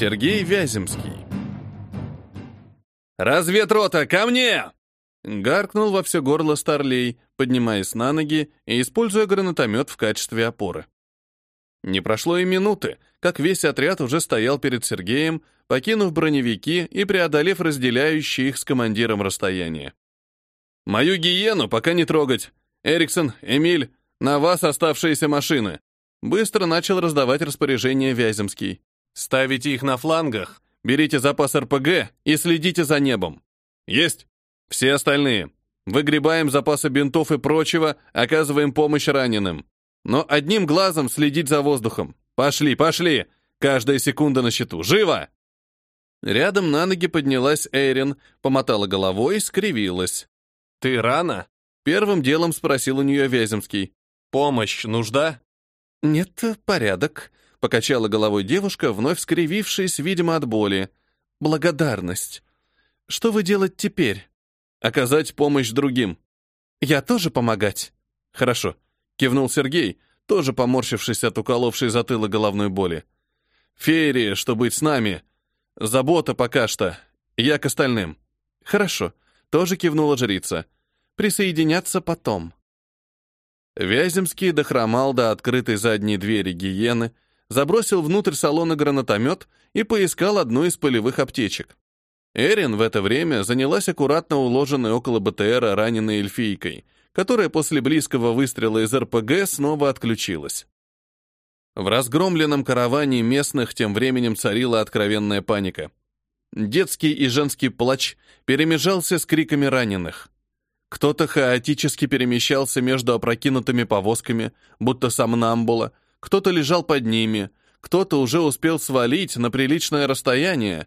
Сергей Вяземский. «Разведрота, ко мне!» Гаркнул во все горло Старлей, поднимаясь на ноги и используя гранатомет в качестве опоры. Не прошло и минуты, как весь отряд уже стоял перед Сергеем, покинув броневики и преодолев разделяющие их с командиром расстояние. «Мою гиену пока не трогать. Эриксон, Эмиль, на вас оставшиеся машины». Быстро начал раздавать распоряжения Вяземский. «Ставите их на флангах, берите запас РПГ и следите за небом». «Есть!» «Все остальные. Выгребаем запасы бинтов и прочего, оказываем помощь раненым. Но одним глазом следить за воздухом. Пошли, пошли! Каждая секунда на счету. Живо!» Рядом на ноги поднялась Эйрин, помотала головой и скривилась. «Ты рано?» — первым делом спросил у нее Вяземский. «Помощь нужда?» «Нет, порядок», — покачала головой девушка, вновь скривившись, видимо, от боли. «Благодарность. Что вы делать теперь?» «Оказать помощь другим». «Я тоже помогать?» «Хорошо», — кивнул Сергей, тоже поморщившись от уколовшей затылок головной боли. «Феерия, что быть с нами. Забота пока что. Я к остальным». «Хорошо», — тоже кивнула жрица. «Присоединяться потом». Вяземский дохромал до открытой задней двери гиены, забросил внутрь салона гранатомет и поискал одну из полевых аптечек. Эрин в это время занялась аккуратно уложенной около БТРа раненой эльфийкой, которая после близкого выстрела из РПГ снова отключилась. В разгромленном караване местных тем временем царила откровенная паника. Детский и женский плач перемежался с криками раненых. Кто-то хаотически перемещался между опрокинутыми повозками, будто сомнамбула, кто-то лежал под ними, кто-то уже успел свалить на приличное расстояние,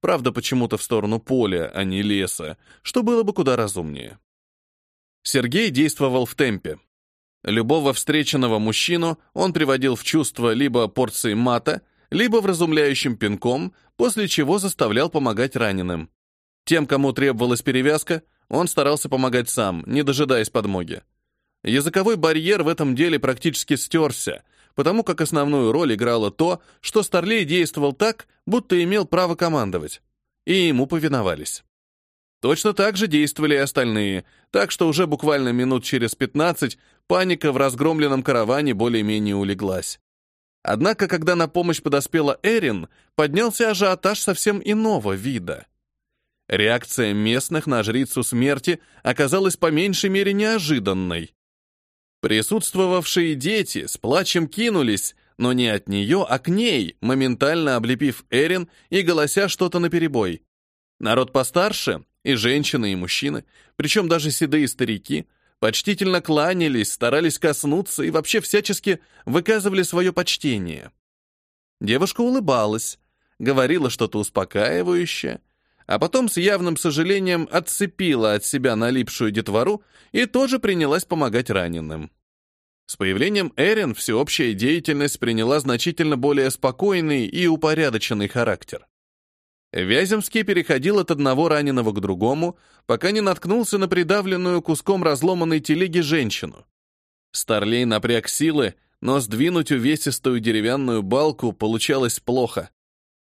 правда, почему-то в сторону поля, а не леса, что было бы куда разумнее. Сергей действовал в темпе. Любого встреченного мужчину он приводил в чувство либо порцией мата, либо вразумляющим пинком, после чего заставлял помогать раненым. Тем, кому требовалась перевязка, он старался помогать сам, не дожидаясь подмоги. Языковой барьер в этом деле практически стерся, потому как основную роль играло то, что Старлей действовал так, будто имел право командовать, и ему повиновались. Точно так же действовали и остальные, так что уже буквально минут через 15 паника в разгромленном караване более-менее улеглась. Однако, когда на помощь подоспела Эрин, поднялся ажиотаж совсем иного вида — Реакция местных на жрицу смерти оказалась по меньшей мере неожиданной. Присутствовавшие дети с плачем кинулись, но не от нее, а к ней, моментально облепив Эрин и голося что-то наперебой. Народ постарше, и женщины, и мужчины, причем даже седые старики, почтительно кланялись, старались коснуться и вообще всячески выказывали свое почтение. Девушка улыбалась, говорила что-то успокаивающее, а потом с явным сожалением отцепила от себя налипшую детвору и тоже принялась помогать раненым. С появлением Эрин всеобщая деятельность приняла значительно более спокойный и упорядоченный характер. Вяземский переходил от одного раненого к другому, пока не наткнулся на придавленную куском разломанной телеги женщину. Старлей напряг силы, но сдвинуть увесистую деревянную балку получалось плохо.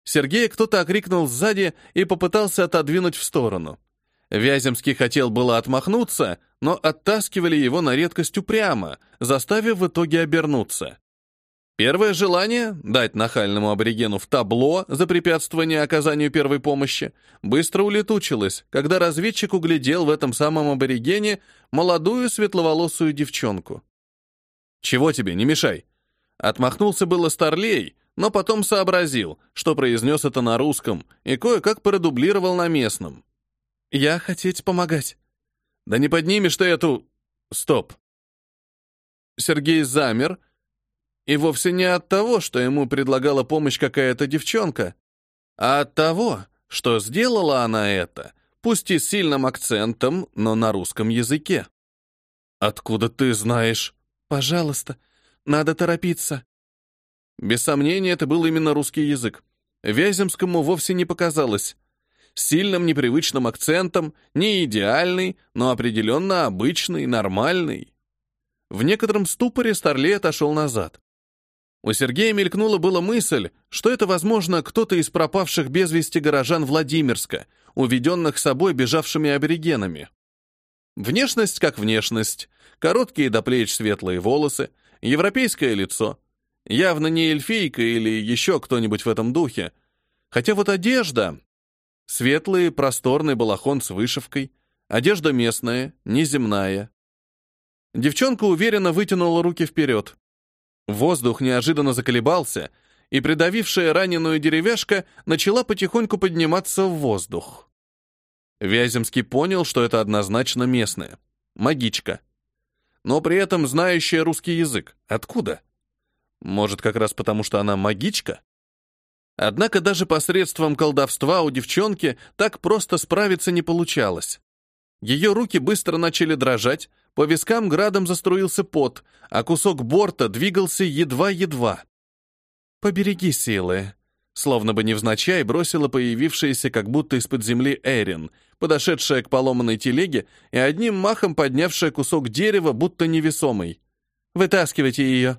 Сергея кто-то окрикнул сзади и попытался отодвинуть в сторону. Вяземский хотел было отмахнуться, но оттаскивали его на редкость упрямо, заставив в итоге обернуться. Первое желание — дать нахальному аборигену в табло за препятствование оказанию первой помощи — быстро улетучилось, когда разведчик углядел в этом самом аборигене молодую светловолосую девчонку. «Чего тебе, не мешай!» Отмахнулся было Старлей, но потом сообразил, что произнес это на русском, и кое-как продублировал на местном. «Я хотеть помогать». «Да не поднимешь ты эту...» «Стоп». Сергей замер, и вовсе не от того, что ему предлагала помощь какая-то девчонка, а от того, что сделала она это, пусть и с сильным акцентом, но на русском языке. «Откуда ты знаешь?» «Пожалуйста, надо торопиться». Без сомнения, это был именно русский язык. Вяземскому вовсе не показалось. С сильным непривычным акцентом, не идеальный, но определенно обычный, нормальный. В некотором ступоре Старлей отошел назад. У Сергея мелькнула была мысль, что это, возможно, кто-то из пропавших без вести горожан Владимирска, уведенных собой бежавшими аборигенами. Внешность как внешность, короткие до плеч светлые волосы, европейское лицо. Явно не эльфийка или еще кто-нибудь в этом духе. Хотя вот одежда... Светлый просторный балахон с вышивкой, одежда местная, неземная. Девчонка уверенно вытянула руки вперед. Воздух неожиданно заколебался, и придавившая раненую деревяшка начала потихоньку подниматься в воздух. Вяземский понял, что это однозначно местная. Магичка. Но при этом знающая русский язык. Откуда? Может, как раз потому, что она магичка? Однако даже посредством колдовства у девчонки так просто справиться не получалось. Ее руки быстро начали дрожать, по вискам градом заструился пот, а кусок борта двигался едва-едва. «Побереги силы», словно бы невзначай бросила появившаяся как будто из-под земли Эрин, подошедшая к поломанной телеге и одним махом поднявшая кусок дерева, будто невесомый. «Вытаскивайте ее!»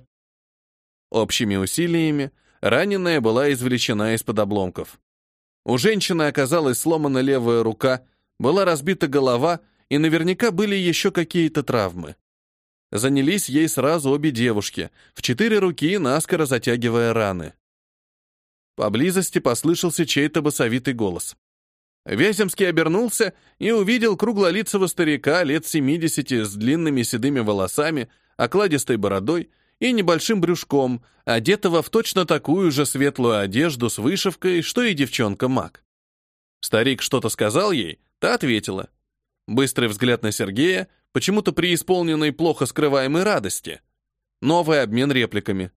Общими усилиями раненая была извлечена из-под обломков. У женщины оказалась сломана левая рука, была разбита голова — и наверняка были еще какие-то травмы. Занялись ей сразу обе девушки, в четыре руки наскоро затягивая раны. Поблизости послышался чей-то басовитый голос. Вяземский обернулся и увидел круглолицего старика лет 70 с длинными седыми волосами, окладистой бородой и небольшим брюшком, одетого в точно такую же светлую одежду с вышивкой, что и девчонка-маг. Старик что-то сказал ей, та ответила. Быстрый взгляд на Сергея, почему-то преисполненной плохо скрываемой радости. Новый обмен репликами.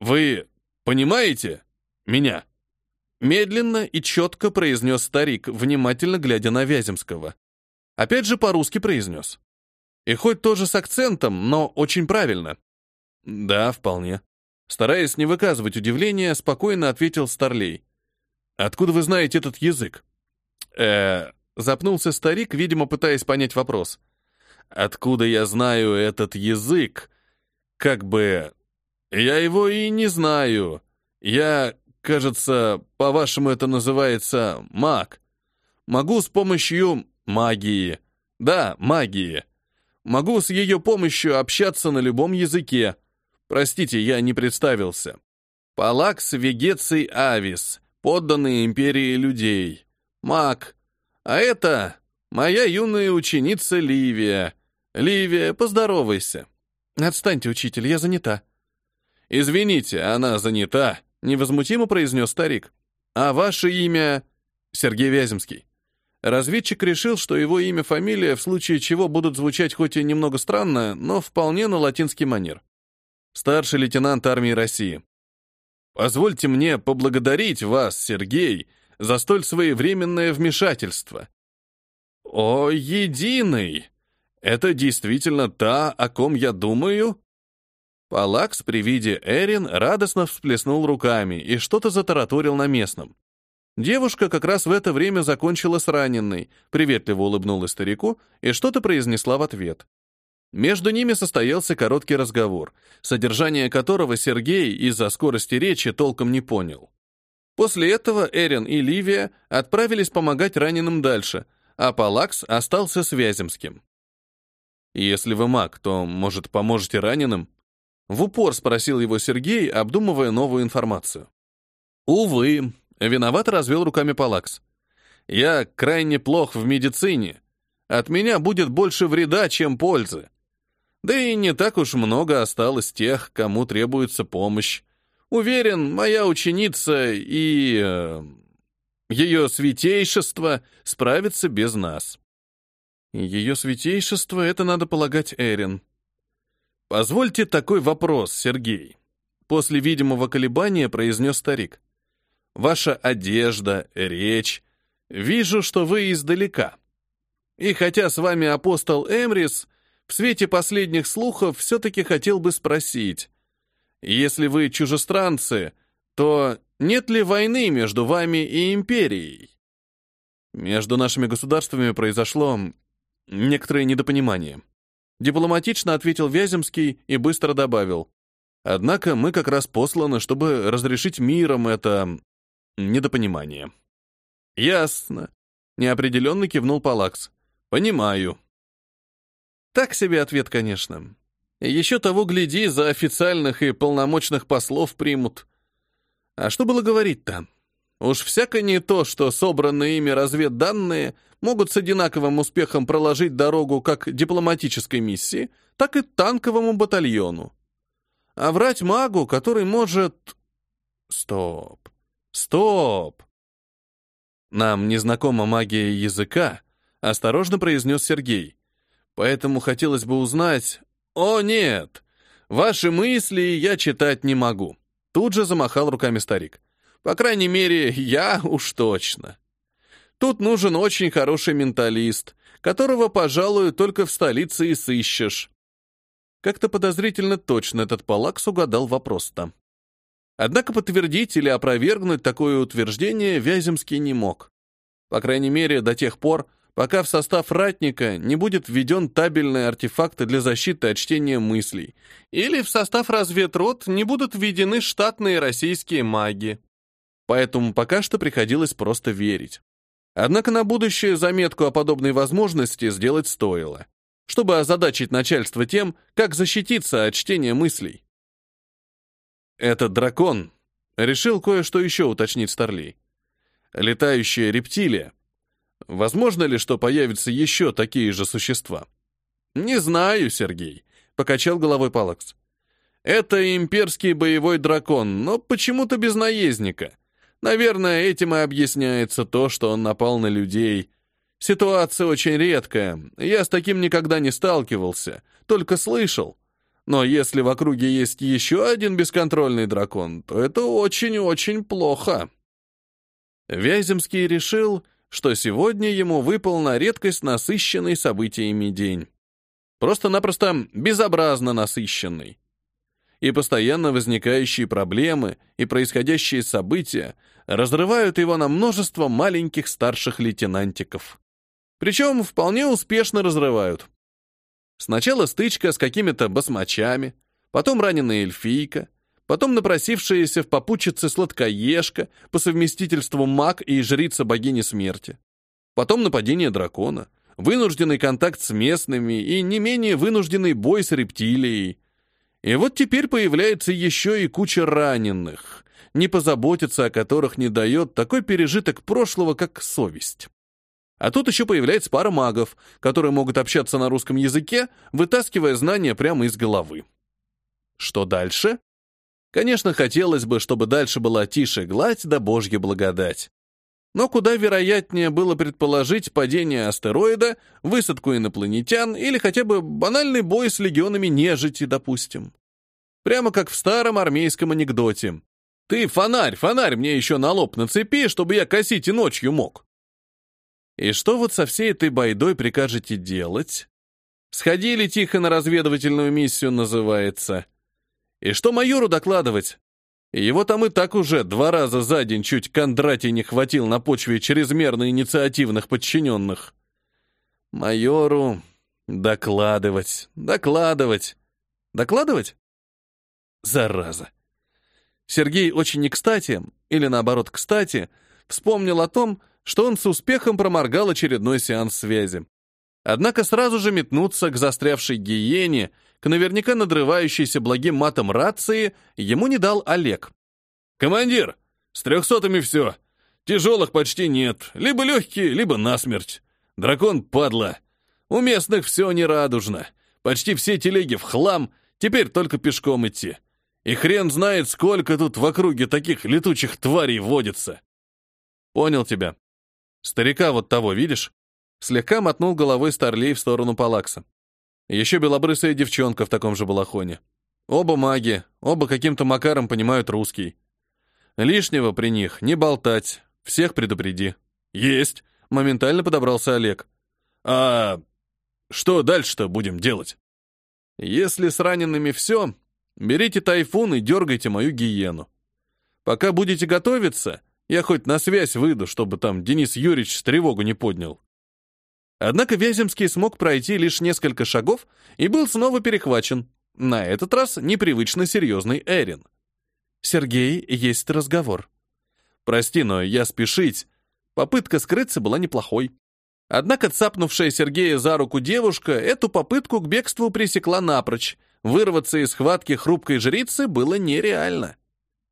«Вы понимаете меня?» Медленно и четко произнес старик, внимательно глядя на Вяземского. Опять же по-русски произнес. И хоть тоже с акцентом, но очень правильно. «Да, вполне». Стараясь не выказывать удивления, спокойно ответил Старлей. «Откуда вы знаете этот язык?» «Э, Запнулся старик, видимо, пытаясь понять вопрос. «Откуда я знаю этот язык? Как бы... Я его и не знаю. Я, кажется, по-вашему это называется маг. Могу с помощью магии. Да, магии. Могу с ее помощью общаться на любом языке. Простите, я не представился. Палакс Вегеций Авис, подданный империи людей. Маг, а это моя юная ученица Ливия. Ливия, поздоровайся. Отстаньте, учитель, я занята. Извините, она занята, невозмутимо произнес старик. А ваше имя Сергей Вяземский. Разведчик решил, что его имя, фамилия в случае чего будут звучать хоть и немного странно, но вполне на латинский манер. Старший лейтенант армии России. Позвольте мне поблагодарить вас, Сергей, за столь своевременное вмешательство. О, единый! Это действительно та, о ком я думаю? Палакс при виде Эрин радостно всплеснул руками и что-то затараторил на местном. Девушка как раз в это время закончила с раненой, приветливо улыбнулась старику и что-то произнесла в ответ. Между ними состоялся короткий разговор, содержание которого Сергей из-за скорости речи толком не понял. После этого Эрин и Ливия отправились помогать раненым дальше, а Палакс остался с Вяземским. «Если вы маг, то, может, поможете раненым?» В упор спросил его Сергей, обдумывая новую информацию. «Увы», — виновато развел руками Палакс. «Я крайне плох в медицине. От меня будет больше вреда, чем пользы. Да и не так уж много осталось тех, кому требуется помощь. Уверен, моя ученица и... Э, ее святейшество справится без нас. Ее святейшество — это, надо полагать, Эрин. Позвольте такой вопрос, Сергей. После видимого колебания произнес старик. Ваша одежда, речь. Вижу, что вы издалека. И хотя с вами апостол Эмрис, в свете последних слухов все-таки хотел бы спросить, если вы чужестранцы, то нет ли войны между вами и империей? Между нашими государствами произошло некоторое недопонимание. Дипломатично ответил Вяземский и быстро добавил. Однако мы как раз посланы, чтобы разрешить миром это... недопонимание. Ясно. Неопределенно кивнул Палакс. Понимаю. Так себе ответ, конечно. Еще того, гляди, за официальных и полномочных послов примут. А что было говорить-то? Уж всяко не то, что собранные ими разведданные могут с одинаковым успехом проложить дорогу как дипломатической миссии, так и танковому батальону. А врать магу, который может... Стоп. Стоп. Нам незнакома магия языка, осторожно произнес Сергей. Поэтому хотелось бы узнать... О, нет! Ваши мысли я читать не могу. Тут же замахал руками старик. По крайней мере, я уж точно. Тут нужен очень хороший менталист, которого, пожалуй, только в столице и сыщешь. Как-то подозрительно точно этот палакс угадал вопрос-то. Однако подтвердить или опровергнуть такое утверждение Вяземский не мог. По крайней мере, до тех пор, пока в состав ратника не будет введен табельный артефакт для защиты от чтения мыслей, или в состав разведрот не будут введены штатные российские маги поэтому пока что приходилось просто верить. Однако на будущее заметку о подобной возможности сделать стоило, чтобы озадачить начальство тем, как защититься от чтения мыслей. Этот дракон решил кое-что еще уточнить Старлей. Летающая рептилия. Возможно ли, что появятся еще такие же существа? Не знаю, Сергей, покачал головой Палакс. Это имперский боевой дракон, но почему-то без наездника. Наверное, этим и объясняется то, что он напал на людей. Ситуация очень редкая. Я с таким никогда не сталкивался, только слышал. Но если в округе есть еще один бесконтрольный дракон, то это очень-очень плохо. Вяземский решил, что сегодня ему выпал на редкость насыщенный событиями день. Просто-напросто безобразно насыщенный и постоянно возникающие проблемы и происходящие события разрывают его на множество маленьких старших лейтенантиков. Причем вполне успешно разрывают. Сначала стычка с какими-то басмачами, потом раненая эльфийка, потом напросившаяся в попутчице сладкоежка, по совместительству маг и жрица богини смерти, потом нападение дракона, вынужденный контакт с местными и не менее вынужденный бой с рептилией, и вот теперь появляется еще и куча раненых, не позаботиться о которых не дает такой пережиток прошлого, как совесть. А тут еще появляется пара магов, которые могут общаться на русском языке, вытаскивая знания прямо из головы. Что дальше? Конечно, хотелось бы, чтобы дальше была тише гладь да божья благодать. Но куда вероятнее было предположить падение астероида, высадку инопланетян или хотя бы банальный бой с легионами нежити, допустим. Прямо как в старом армейском анекдоте. «Ты фонарь, фонарь мне еще на лоб нацепи, чтобы я косить и ночью мог». И что вот со всей этой байдой прикажете делать? Сходили тихо на разведывательную миссию, называется. И что майору докладывать? Его там и так уже два раза за день чуть Кондратий не хватил на почве чрезмерно инициативных подчиненных. Майору докладывать, докладывать, докладывать? Зараза. Сергей очень не кстати, или наоборот кстати, вспомнил о том, что он с успехом проморгал очередной сеанс связи. Однако сразу же метнуться к застрявшей гиене — к наверняка надрывающейся благим матом рации ему не дал Олег. «Командир, с трехсотыми все. Тяжелых почти нет. Либо легкие, либо насмерть. Дракон падла. У местных все нерадужно. Почти все телеги в хлам, теперь только пешком идти. И хрен знает, сколько тут в округе таких летучих тварей водится». «Понял тебя. Старика вот того, видишь?» Слегка мотнул головой Старлей в сторону Палакса. Еще белобрысая девчонка в таком же балахоне. Оба маги, оба каким-то макаром понимают русский. Лишнего при них не болтать, всех предупреди. Есть, моментально подобрался Олег. А что дальше-то будем делать? Если с ранеными все, берите тайфун и дергайте мою гиену. Пока будете готовиться, я хоть на связь выйду, чтобы там Денис Юрьевич тревогу не поднял. Однако Вяземский смог пройти лишь несколько шагов и был снова перехвачен. На этот раз непривычно серьезный Эрин. «Сергей, есть разговор». «Прости, но я спешить». Попытка скрыться была неплохой. Однако цапнувшая Сергея за руку девушка эту попытку к бегству пресекла напрочь. Вырваться из схватки хрупкой жрицы было нереально.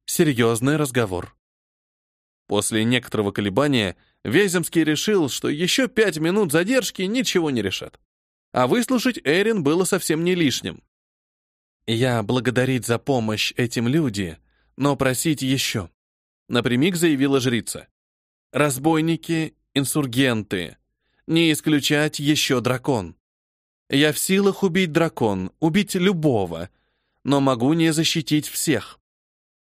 Серьезный разговор. После некоторого колебания Вяземский решил, что еще пять минут задержки ничего не решат. А выслушать Эрин было совсем не лишним. «Я благодарить за помощь этим люди, но просить еще», — напрямик заявила жрица. «Разбойники, инсургенты, не исключать еще дракон. Я в силах убить дракон, убить любого, но могу не защитить всех.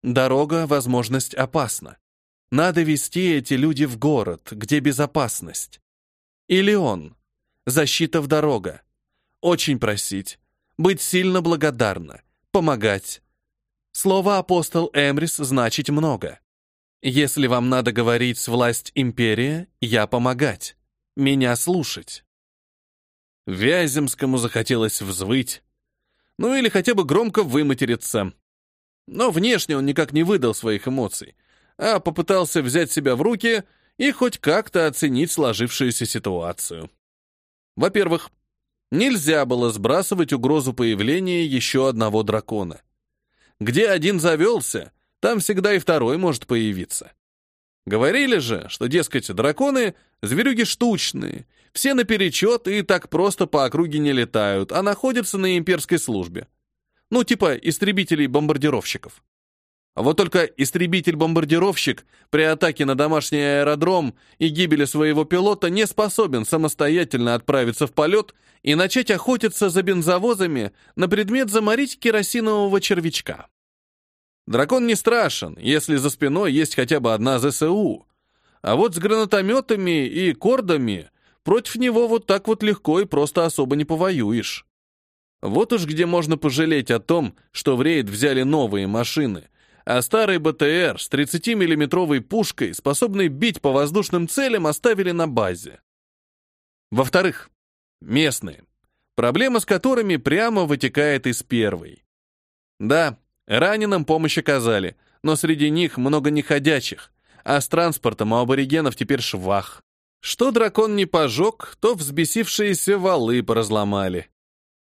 Дорога, возможность опасна. Надо вести эти люди в город, где безопасность. Или он. Защита в дорога. Очень просить. Быть сильно благодарна. Помогать. Слово апостол Эмрис значит много. Если вам надо говорить с власть империя, я помогать. Меня слушать. Вяземскому захотелось взвыть. Ну или хотя бы громко выматериться. Но внешне он никак не выдал своих эмоций, а попытался взять себя в руки и хоть как-то оценить сложившуюся ситуацию. Во-первых, нельзя было сбрасывать угрозу появления еще одного дракона. Где один завелся, там всегда и второй может появиться. Говорили же, что, дескать, драконы — зверюги штучные, все наперечет и так просто по округе не летают, а находятся на имперской службе. Ну, типа истребителей-бомбардировщиков. Вот только истребитель-бомбардировщик при атаке на домашний аэродром и гибели своего пилота не способен самостоятельно отправиться в полет и начать охотиться за бензовозами на предмет заморить керосинового червячка. Дракон не страшен, если за спиной есть хотя бы одна ЗСУ. А вот с гранатометами и кордами против него вот так вот легко и просто особо не повоюешь. Вот уж где можно пожалеть о том, что в рейд взяли новые машины, а старый БТР с 30-миллиметровой пушкой, способный бить по воздушным целям, оставили на базе. Во-вторых, местные, проблема с которыми прямо вытекает из первой. Да, раненым помощь оказали, но среди них много неходячих, а с транспортом у аборигенов теперь швах. Что дракон не пожег, то взбесившиеся валы поразломали.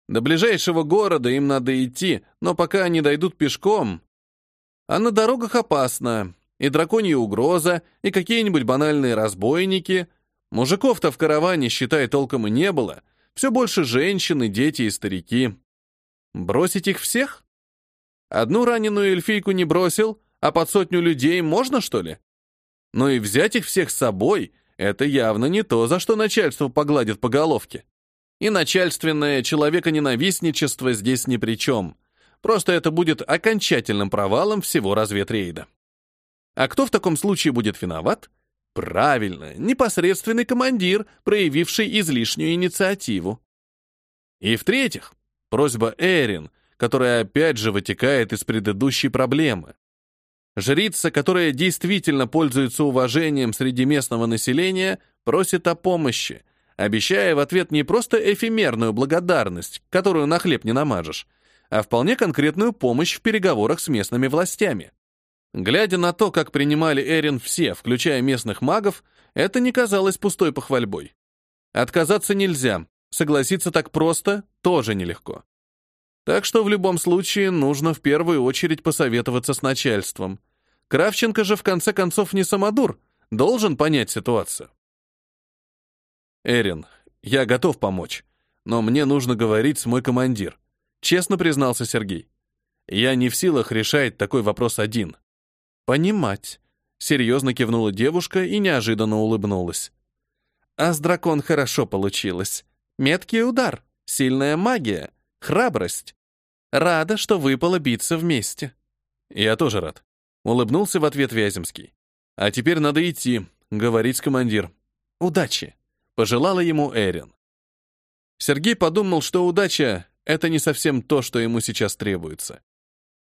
До ближайшего города им надо идти, но пока они дойдут пешком... А на дорогах опасно. И драконья угроза, и какие-нибудь банальные разбойники. Мужиков-то в караване, считай, толком и не было. Все больше женщины, дети и старики. Бросить их всех? Одну раненую эльфийку не бросил, а под сотню людей можно, что ли? Ну и взять их всех с собой — это явно не то, за что начальство погладит по головке. И начальственное человеконенавистничество здесь ни при чем. Просто это будет окончательным провалом всего разведрейда. А кто в таком случае будет виноват? Правильно, непосредственный командир, проявивший излишнюю инициативу. И в-третьих, просьба Эрин, которая опять же вытекает из предыдущей проблемы. Жрица, которая действительно пользуется уважением среди местного населения, просит о помощи, обещая в ответ не просто эфемерную благодарность, которую на хлеб не намажешь, а вполне конкретную помощь в переговорах с местными властями. Глядя на то, как принимали Эрин все, включая местных магов, это не казалось пустой похвальбой. Отказаться нельзя, согласиться так просто тоже нелегко. Так что в любом случае нужно в первую очередь посоветоваться с начальством. Кравченко же в конце концов не самодур, должен понять ситуацию. «Эрин, я готов помочь, но мне нужно говорить с мой командир», честно признался Сергей. «Я не в силах решать такой вопрос один». «Понимать», — серьезно кивнула девушка и неожиданно улыбнулась. «А с дракон хорошо получилось. Меткий удар, сильная магия, храбрость. Рада, что выпало биться вместе». «Я тоже рад», — улыбнулся в ответ Вяземский. «А теперь надо идти, говорить с командир. Удачи!» пожелала ему Эрин. Сергей подумал, что удача — это не совсем то, что ему сейчас требуется.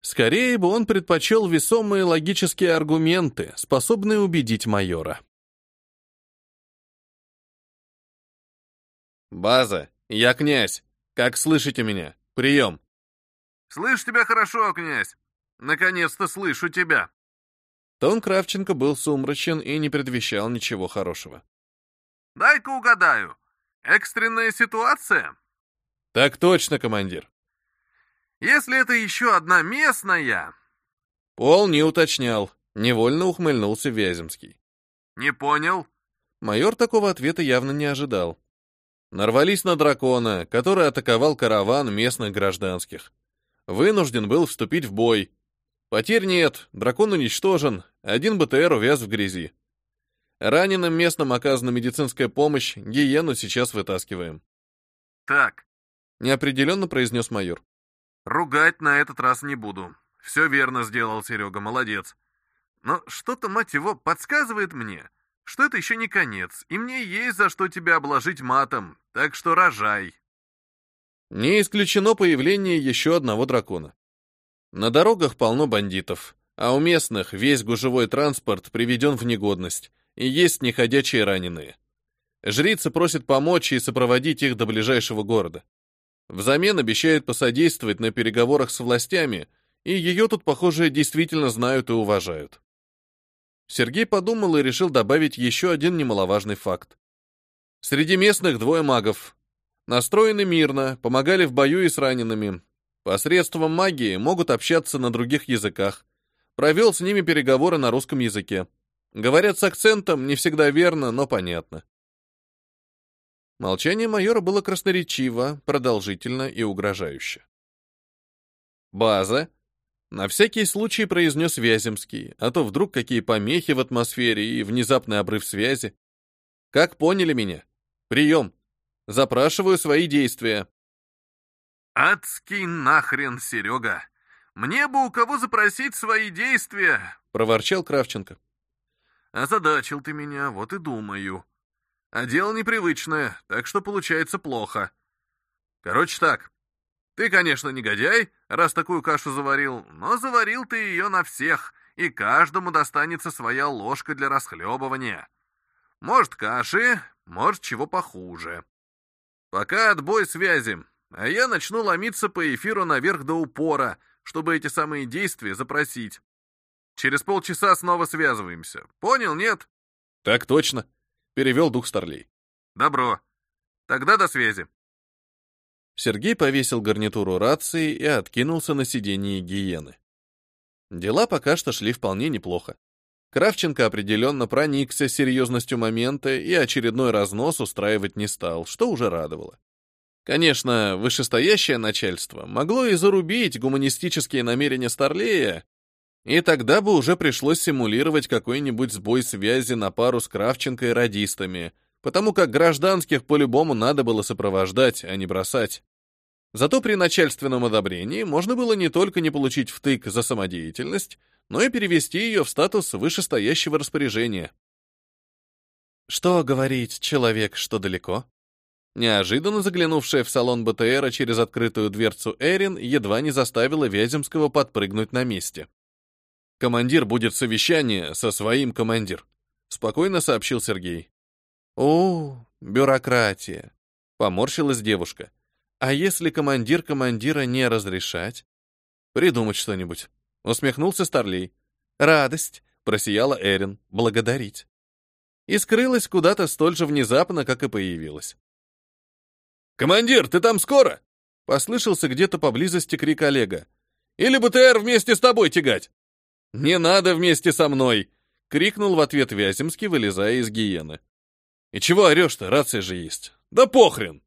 Скорее бы он предпочел весомые логические аргументы, способные убедить майора. «База, я князь. Как слышите меня? Прием!» «Слышь тебя хорошо, князь! Наконец-то слышу тебя!» Тон Кравченко был сумрачен и не предвещал ничего хорошего. «Дай-ка угадаю. Экстренная ситуация?» «Так точно, командир». «Если это еще одна местная...» Пол не уточнял. Невольно ухмыльнулся Вяземский. «Не понял?» Майор такого ответа явно не ожидал. Нарвались на дракона, который атаковал караван местных гражданских. Вынужден был вступить в бой. Потерь нет, дракон уничтожен, один БТР увяз в грязи. Раненым местным оказана медицинская помощь, гиену сейчас вытаскиваем. «Так», — неопределенно произнес майор. «Ругать на этот раз не буду. Все верно сделал Серега, молодец. Но что-то, мать его, подсказывает мне, что это еще не конец, и мне есть за что тебя обложить матом, так что рожай. Не исключено появление еще одного дракона. На дорогах полно бандитов, а у местных весь гужевой транспорт приведен в негодность, и есть неходячие раненые. Жрица просит помочь и сопроводить их до ближайшего города. Взамен обещает посодействовать на переговорах с властями, и ее тут, похоже, действительно знают и уважают. Сергей подумал и решил добавить еще один немаловажный факт. Среди местных двое магов. Настроены мирно, помогали в бою и с ранеными. Посредством магии могут общаться на других языках. Провел с ними переговоры на русском языке. Говорят с акцентом, не всегда верно, но понятно. Молчание майора было красноречиво, продолжительно и угрожающе. База на всякий случай произнес Вяземский, а то вдруг какие помехи в атмосфере и внезапный обрыв связи. Как поняли меня? Прием. Запрашиваю свои действия. «Адский нахрен, Серега! Мне бы у кого запросить свои действия!» — проворчал Кравченко. «Озадачил ты меня, вот и думаю. А дело непривычное, так что получается плохо. Короче так, ты, конечно, негодяй, раз такую кашу заварил, но заварил ты ее на всех, и каждому достанется своя ложка для расхлебывания. Может, каши, может, чего похуже. Пока отбой связи, а я начну ломиться по эфиру наверх до упора, чтобы эти самые действия запросить. Через полчаса снова связываемся. Понял, нет? Так точно. Перевел дух Старлей. Добро. Тогда до связи. Сергей повесил гарнитуру рации и откинулся на сиденье гиены. Дела пока что шли вполне неплохо. Кравченко определенно проникся серьезностью момента и очередной разнос устраивать не стал, что уже радовало. Конечно, вышестоящее начальство могло и зарубить гуманистические намерения Старлея, и тогда бы уже пришлось симулировать какой-нибудь сбой связи на пару с Кравченко и радистами, потому как гражданских по-любому надо было сопровождать, а не бросать. Зато при начальственном одобрении можно было не только не получить втык за самодеятельность, но и перевести ее в статус вышестоящего распоряжения. Что говорить, человек, что далеко? Неожиданно заглянувшая в салон БТРа через открытую дверцу Эрин едва не заставила Вяземского подпрыгнуть на месте. «Командир будет совещание со своим командир», — спокойно сообщил Сергей. «О, бюрократия!» — поморщилась девушка. «А если командир командира не разрешать?» «Придумать что-нибудь», — усмехнулся Старлей. «Радость!» — просияла Эрин. «Благодарить!» И скрылась куда-то столь же внезапно, как и появилась. «Командир, ты там скоро?» — послышался где-то поблизости крик Олега. «Или БТР вместе с тобой тягать?» «Не надо вместе со мной!» — крикнул в ответ Вяземский, вылезая из гиены. И чего орешь-то, рация же есть. Да похрен!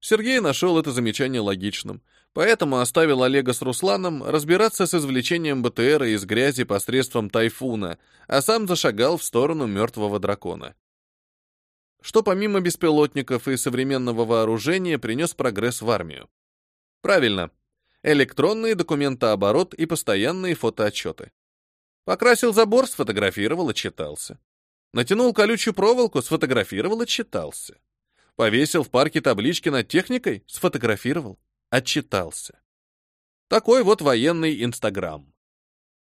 Сергей нашел это замечание логичным, поэтому оставил Олега с Русланом разбираться с извлечением БТРа из грязи посредством тайфуна, а сам зашагал в сторону мертвого дракона. Что помимо беспилотников и современного вооружения принес прогресс в армию? Правильно, электронные документооборот и постоянные фотоотчеты. Покрасил забор, сфотографировал, отчитался. Натянул колючую проволоку, сфотографировал, отчитался. Повесил в парке таблички над техникой, сфотографировал, отчитался. Такой вот военный Инстаграм.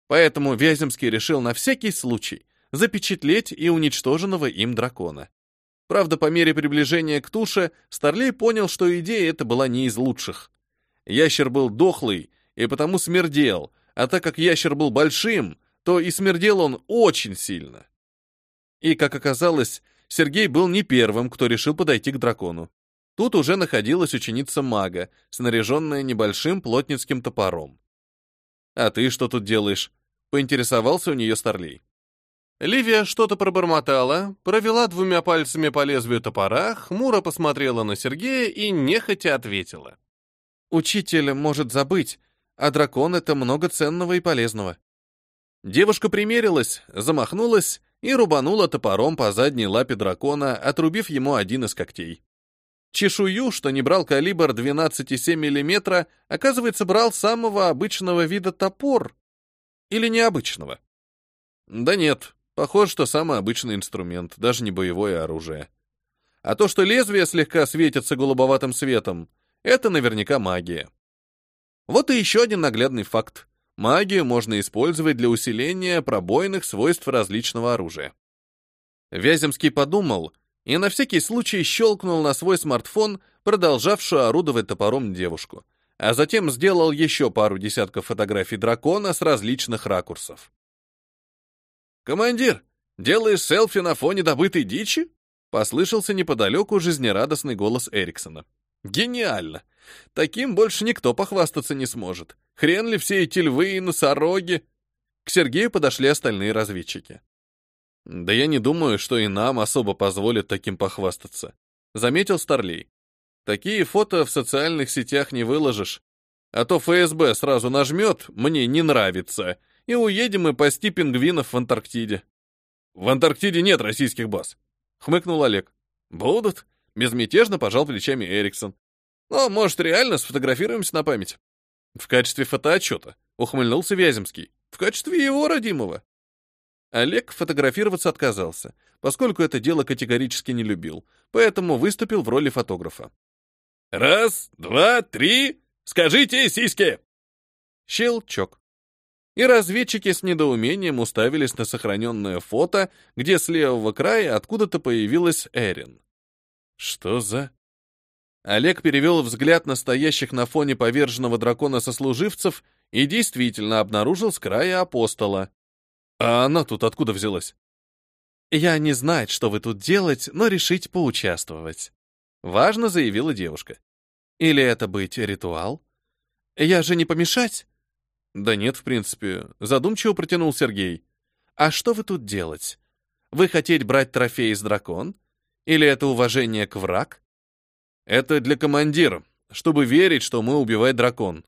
Поэтому Вяземский решил на всякий случай запечатлеть и уничтоженного им дракона. Правда, по мере приближения к туше, Старлей понял, что идея эта была не из лучших. Ящер был дохлый и потому смердел, а так как ящер был большим, то и смердел он очень сильно. И, как оказалось, Сергей был не первым, кто решил подойти к дракону. Тут уже находилась ученица мага, снаряженная небольшим плотницким топором. «А ты что тут делаешь?» — поинтересовался у нее Старлей. Ливия что-то пробормотала, провела двумя пальцами по лезвию топора, хмуро посмотрела на Сергея и нехотя ответила. «Учитель может забыть, а дракон — это много ценного и полезного». Девушка примерилась, замахнулась и рубанула топором по задней лапе дракона, отрубив ему один из когтей. Чешую, что не брал калибр 12,7 мм, оказывается, брал самого обычного вида топор. Или необычного? Да нет, похоже, что самый обычный инструмент, даже не боевое оружие. А то, что лезвие слегка светится голубоватым светом, это наверняка магия. Вот и еще один наглядный факт. Магию можно использовать для усиления пробойных свойств различного оружия. Вяземский подумал — и на всякий случай щелкнул на свой смартфон, продолжавшую орудовать топором девушку, а затем сделал еще пару десятков фотографий дракона с различных ракурсов. «Командир, делаешь селфи на фоне добытой дичи?» Послышался неподалеку жизнерадостный голос Эриксона. «Гениально! Таким больше никто похвастаться не сможет. Хрен ли все эти львы и носороги?» К Сергею подошли остальные разведчики. Да я не думаю, что и нам особо позволят таким похвастаться, заметил Старлей. Такие фото в социальных сетях не выложишь, а то ФСБ сразу нажмет «мне не нравится», и уедем мы пасти пингвинов в Антарктиде. В Антарктиде нет российских баз, хмыкнул Олег. Будут, безмятежно пожал плечами Эриксон. Ну, может, реально сфотографируемся на память? В качестве фотоотчета, ухмыльнулся Вяземский. В качестве его родимого. Олег фотографироваться отказался, поскольку это дело категорически не любил, поэтому выступил в роли фотографа. «Раз, два, три, скажите сиськи!» Щелчок. И разведчики с недоумением уставились на сохраненное фото, где с левого края откуда-то появилась Эрин. «Что за...» Олег перевел взгляд на стоящих на фоне поверженного дракона сослуживцев и действительно обнаружил с края апостола. А она тут откуда взялась? Я не знать, что вы тут делать, но решить поучаствовать. Важно заявила девушка. Или это быть ритуал? Я же не помешать? Да нет, в принципе, задумчиво протянул Сергей. А что вы тут делать? Вы хотеть брать трофей из дракон? Или это уважение к враг? Это для командира, чтобы верить, что мы убивать дракон.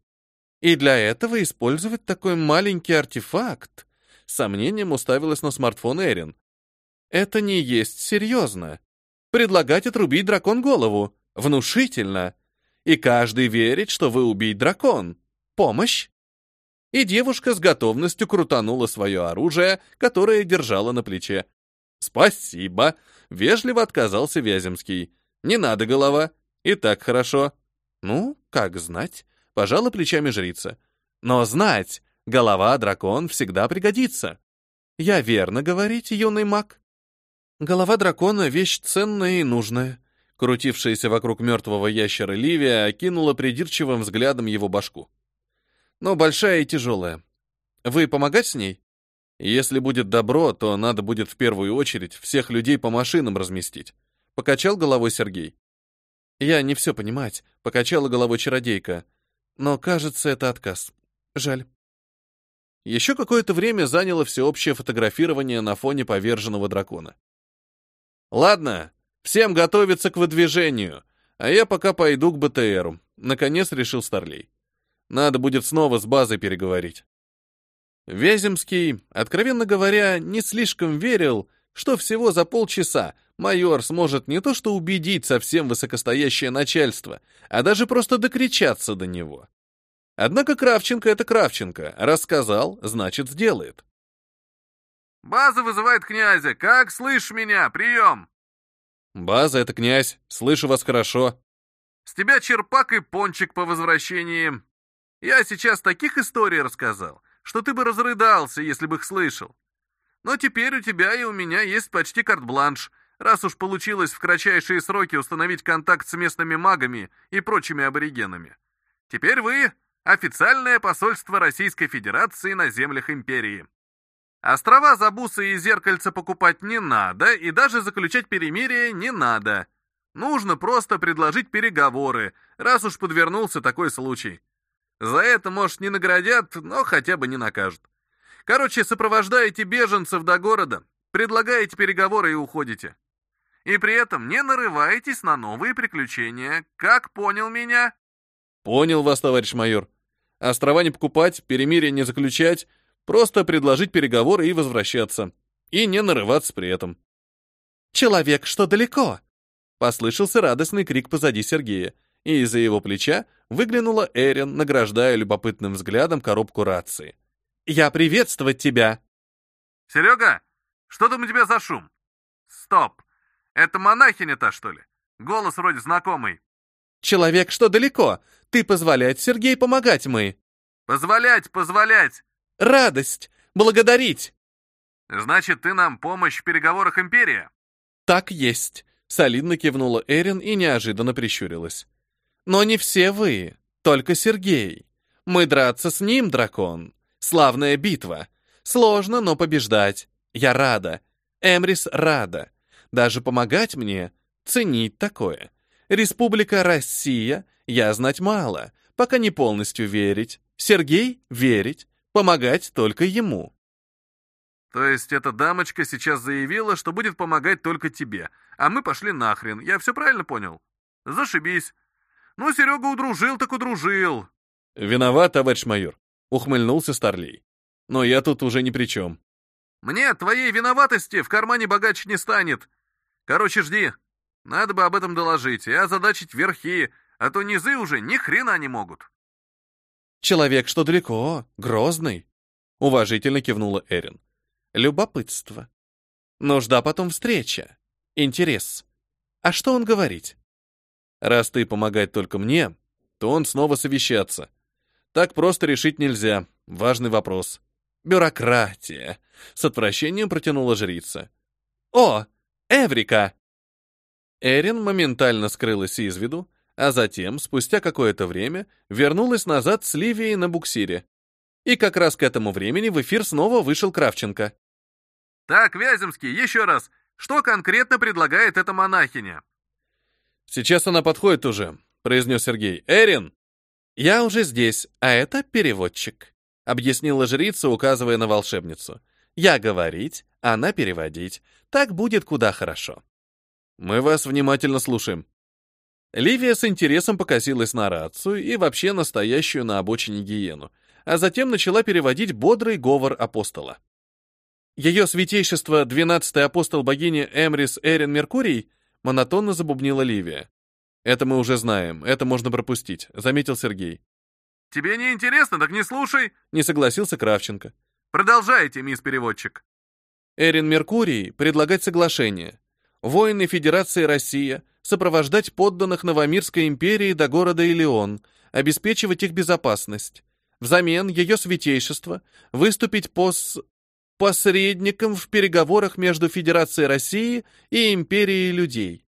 И для этого использовать такой маленький артефакт, с сомнением уставилась на смартфон Эрин. «Это не есть серьезно. Предлагать отрубить дракон голову. Внушительно. И каждый верит, что вы убить дракон. Помощь?» И девушка с готовностью крутанула свое оружие, которое держала на плече. «Спасибо!» — вежливо отказался Вяземский. «Не надо, голова. И так хорошо». «Ну, как знать?» — пожала плечами жрица. «Но знать Голова-дракон всегда пригодится. Я верно говорить, юный маг? Голова дракона — вещь ценная и нужная. Крутившаяся вокруг мертвого ящера Ливия окинула придирчивым взглядом его башку. Но большая и тяжелая. Вы помогать с ней? Если будет добро, то надо будет в первую очередь всех людей по машинам разместить. Покачал головой Сергей. Я не все понимать, покачала головой чародейка. Но, кажется, это отказ. Жаль. Еще какое-то время заняло всеобщее фотографирование на фоне поверженного дракона. «Ладно, всем готовиться к выдвижению, а я пока пойду к БТРу», — наконец решил Старлей. «Надо будет снова с базой переговорить». Вяземский, откровенно говоря, не слишком верил, что всего за полчаса майор сможет не то что убедить совсем высокостоящее начальство, а даже просто докричаться до него. Однако Кравченко — это Кравченко. Рассказал, значит, сделает. «База вызывает князя. Как слышишь меня? Прием!» «База — это князь. Слышу вас хорошо». «С тебя черпак и пончик по возвращении. Я сейчас таких историй рассказал, что ты бы разрыдался, если бы их слышал. Но теперь у тебя и у меня есть почти карт-бланш, раз уж получилось в кратчайшие сроки установить контакт с местными магами и прочими аборигенами. Теперь вы Официальное посольство Российской Федерации на землях империи. Острова Забусы и Зеркальца покупать не надо, и даже заключать перемирие не надо. Нужно просто предложить переговоры, раз уж подвернулся такой случай. За это, может, не наградят, но хотя бы не накажут. Короче, сопровождаете беженцев до города, предлагаете переговоры и уходите. И при этом не нарываетесь на новые приключения. Как понял меня? Понял вас, товарищ майор. Острова не покупать, перемирие не заключать, просто предложить переговоры и возвращаться. И не нарываться при этом. «Человек, что далеко!» Послышался радостный крик позади Сергея, и из-за его плеча выглянула Эрин, награждая любопытным взглядом коробку рации. «Я приветствовать тебя!» «Серега, что там у тебя за шум?» «Стоп! Это монахиня-то, что ли? Голос вроде знакомый». «Человек, что далеко! Ты позволять, Сергей, помогать мы!» «Позволять, позволять!» «Радость! Благодарить!» «Значит, ты нам помощь в переговорах Империя?» «Так есть!» — солидно кивнула Эрин и неожиданно прищурилась. «Но не все вы, только Сергей. Мы драться с ним, дракон. Славная битва. Сложно, но побеждать. Я рада. Эмрис рада. Даже помогать мне, ценить такое. Республика Россия, я знать мало, пока не полностью верить. Сергей — верить, помогать только ему. То есть эта дамочка сейчас заявила, что будет помогать только тебе, а мы пошли нахрен, я все правильно понял? Зашибись. Ну, Серега удружил, так удружил. Виноват, товарищ майор, ухмыльнулся Старлей. Но я тут уже ни при чем. Мне твоей виноватости в кармане богаче не станет. Короче, жди. Надо бы об этом доложить и озадачить верхи, а то низы уже ни хрена не могут. Человек, что далеко, грозный, уважительно кивнула Эрин. Любопытство. Нужда потом встреча. Интерес. А что он говорить? Раз ты помогать только мне, то он снова совещаться. Так просто решить нельзя. Важный вопрос. Бюрократия. С отвращением протянула жрица. О, Эврика! Эрин моментально скрылась из виду, а затем, спустя какое-то время, вернулась назад с Ливией на буксире. И как раз к этому времени в эфир снова вышел Кравченко. «Так, Вяземский, еще раз, что конкретно предлагает эта монахиня?» «Сейчас она подходит уже», — произнес Сергей. «Эрин!» «Я уже здесь, а это переводчик», объяснила жрица, указывая на волшебницу. Я говорить, она переводить. Так будет куда хорошо. Мы вас внимательно слушаем. Ливия с интересом покосилась на рацию и вообще настоящую на обочине гиену, а затем начала переводить бодрый говор апостола. Ее святейшество, двенадцатый апостол богини Эмрис Эрин Меркурий, монотонно забубнила Ливия. Это мы уже знаем, это можно пропустить, заметил Сергей. Тебе не интересно, так не слушай, не согласился Кравченко. Продолжайте, мисс переводчик. Эрин Меркурий предлагать соглашение. Воины Федерации Россия сопровождать подданных Новомирской империи до города Илеон, обеспечивать их безопасность. Взамен ее святейшество выступить пос... посредником в переговорах между Федерацией России и империей людей.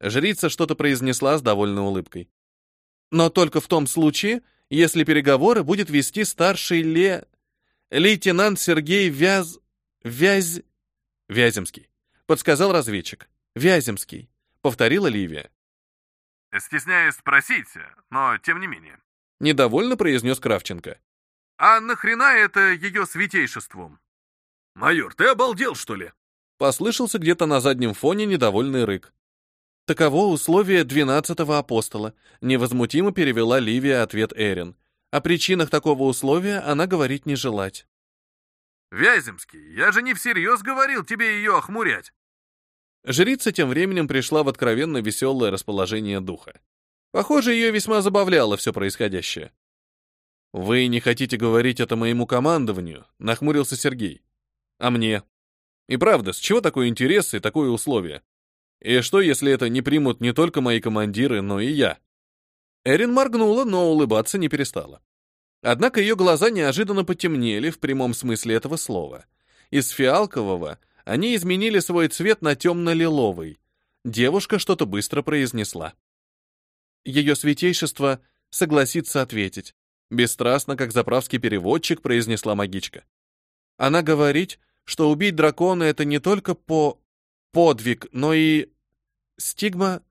Жрица что-то произнесла с довольной улыбкой. Но только в том случае, если переговоры будет вести старший Ле... лейтенант Сергей Вяз... Вязь... Вяземский. Подсказал разведчик. Вяземский. Повторила Ливия. Стесняюсь спросить, но тем не менее. Недовольно произнес Кравченко. А нахрена это ее святейшеством? Майор, ты обалдел, что ли? Послышался где-то на заднем фоне недовольный рык. Таково условие двенадцатого апостола, невозмутимо перевела Ливия ответ Эрин. О причинах такого условия она говорить не желать. Вяземский, я же не всерьез говорил тебе ее охмурять. Жрица тем временем пришла в откровенно веселое расположение духа. Похоже, ее весьма забавляло все происходящее. «Вы не хотите говорить это моему командованию?» — нахмурился Сергей. «А мне?» «И правда, с чего такой интерес и такое условие? И что, если это не примут не только мои командиры, но и я? Эрин моргнула, но улыбаться не перестала. Однако ее глаза неожиданно потемнели в прямом смысле этого слова. Из фиалкового они изменили свой цвет на темно-лиловый. Девушка что-то быстро произнесла. Ее святейшество согласится ответить. Бесстрастно, как заправский переводчик, произнесла магичка. Она говорит, что убить дракона — это не только по... подвиг, но и... стигма,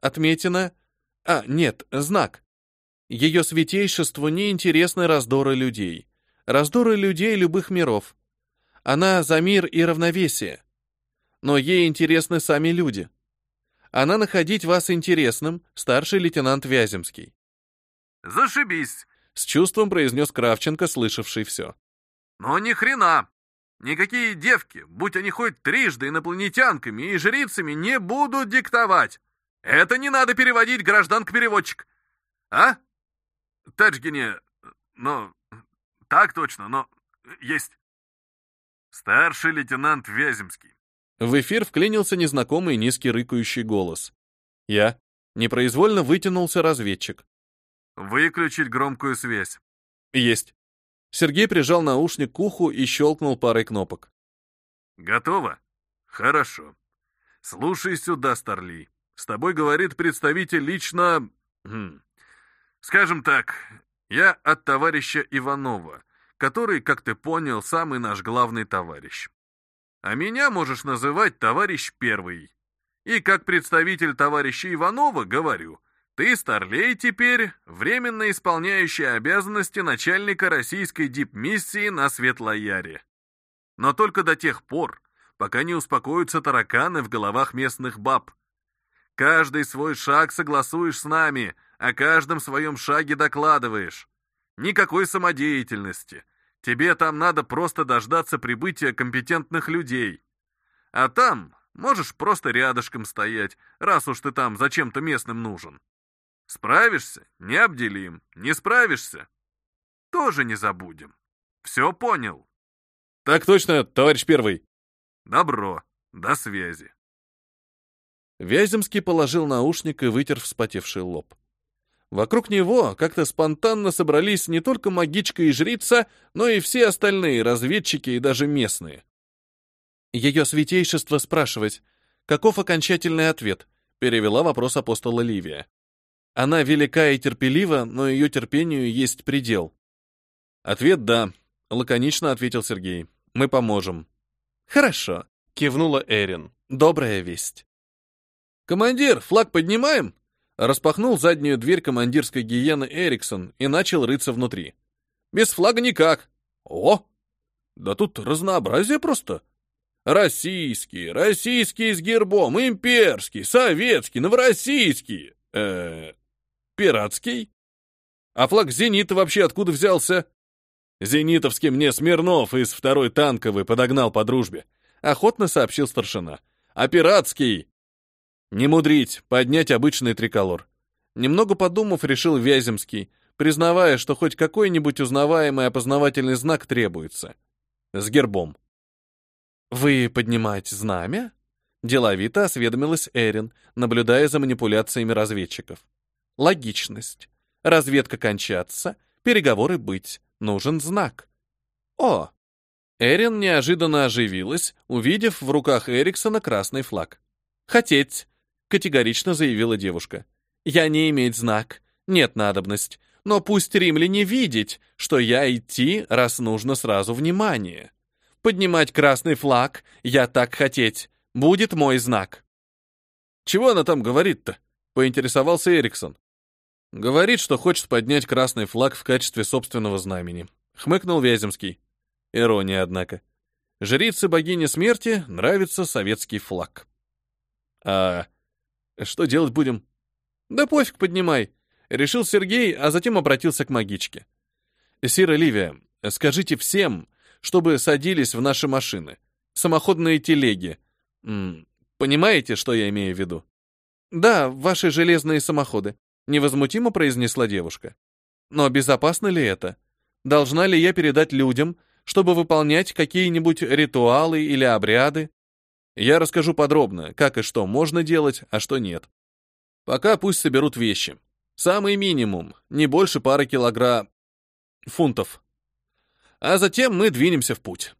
отметина... А, нет, знак. Ее святейшеству не интересны раздоры людей. Раздоры людей любых миров. Она за мир и равновесие. Но ей интересны сами люди. Она находить вас интересным, старший лейтенант Вяземский. «Зашибись!» — с чувством произнес Кравченко, слышавший все. «Но ни хрена! Никакие девки, будь они хоть трижды инопланетянками и жрицами, не будут диктовать! Это не надо переводить, гражданка-переводчик! А? Таджгине, но... Так точно, но... Есть. Старший лейтенант Вяземский. В эфир вклинился незнакомый низкий рыкающий голос. Я. Непроизвольно вытянулся разведчик. Выключить громкую связь. Есть. Сергей прижал наушник к уху и щелкнул парой кнопок. Готово? Хорошо. Слушай сюда, Старли. С тобой говорит представитель лично... Хм, скажем так, я от товарища Иванова, который, как ты понял, самый наш главный товарищ. А меня можешь называть товарищ первый. И как представитель товарища Иванова говорю, ты, Старлей, теперь временно исполняющий обязанности начальника российской дипмиссии на Светлояре. Но только до тех пор, пока не успокоятся тараканы в головах местных баб. Каждый свой шаг согласуешь с нами, о каждом своем шаге докладываешь. Никакой самодеятельности. Тебе там надо просто дождаться прибытия компетентных людей. А там можешь просто рядышком стоять, раз уж ты там зачем-то местным нужен. Справишься — не обделим. Не справишься — тоже не забудем. Все понял? Так точно, товарищ первый. Добро. До связи. Вяземский положил наушник и вытер вспотевший лоб. Вокруг него как-то спонтанно собрались не только магичка и жрица, но и все остальные разведчики и даже местные. Ее святейшество спрашивать, каков окончательный ответ, перевела вопрос апостола Ливия. Она велика и терпелива, но ее терпению есть предел. Ответ «да», — лаконично ответил Сергей. «Мы поможем». «Хорошо», — кивнула Эрин. «Добрая весть». «Командир, флаг поднимаем?» Распахнул заднюю дверь командирской гиены Эриксон и начал рыться внутри. «Без флага никак». «О! Да тут разнообразие просто. Российский, российский с гербом, имперский, советский, новороссийский, э, пиратский. А флаг «Зенита» вообще откуда взялся?» «Зенитовский мне Смирнов из второй танковой подогнал по дружбе», — охотно сообщил старшина. «А пиратский не мудрить, поднять обычный триколор. Немного подумав, решил Вяземский, признавая, что хоть какой-нибудь узнаваемый опознавательный знак требуется. С гербом. «Вы поднимаете знамя?» Деловито осведомилась Эрин, наблюдая за манипуляциями разведчиков. «Логичность. Разведка кончаться, переговоры быть. Нужен знак». «О!» Эрин неожиданно оживилась, увидев в руках Эриксона красный флаг. «Хотеть!» категорично заявила девушка. «Я не иметь знак, нет надобность, но пусть римляне видеть, что я идти, раз нужно сразу внимание. Поднимать красный флаг, я так хотеть, будет мой знак». «Чего она там говорит-то?» — поинтересовался Эриксон. «Говорит, что хочет поднять красный флаг в качестве собственного знамени», — хмыкнул Вяземский. Ирония, однако. Жрице богини смерти нравится советский флаг. «А что делать будем? Да пофиг, поднимай. Решил Сергей, а затем обратился к магичке. Сира Ливия, скажите всем, чтобы садились в наши машины. Самоходные телеги. М -м, понимаете, что я имею в виду? Да, ваши железные самоходы, невозмутимо произнесла девушка. Но безопасно ли это? Должна ли я передать людям, чтобы выполнять какие-нибудь ритуалы или обряды? Я расскажу подробно, как и что можно делать, а что нет. Пока пусть соберут вещи. Самый минимум, не больше пары килограмм... фунтов. А затем мы двинемся в путь.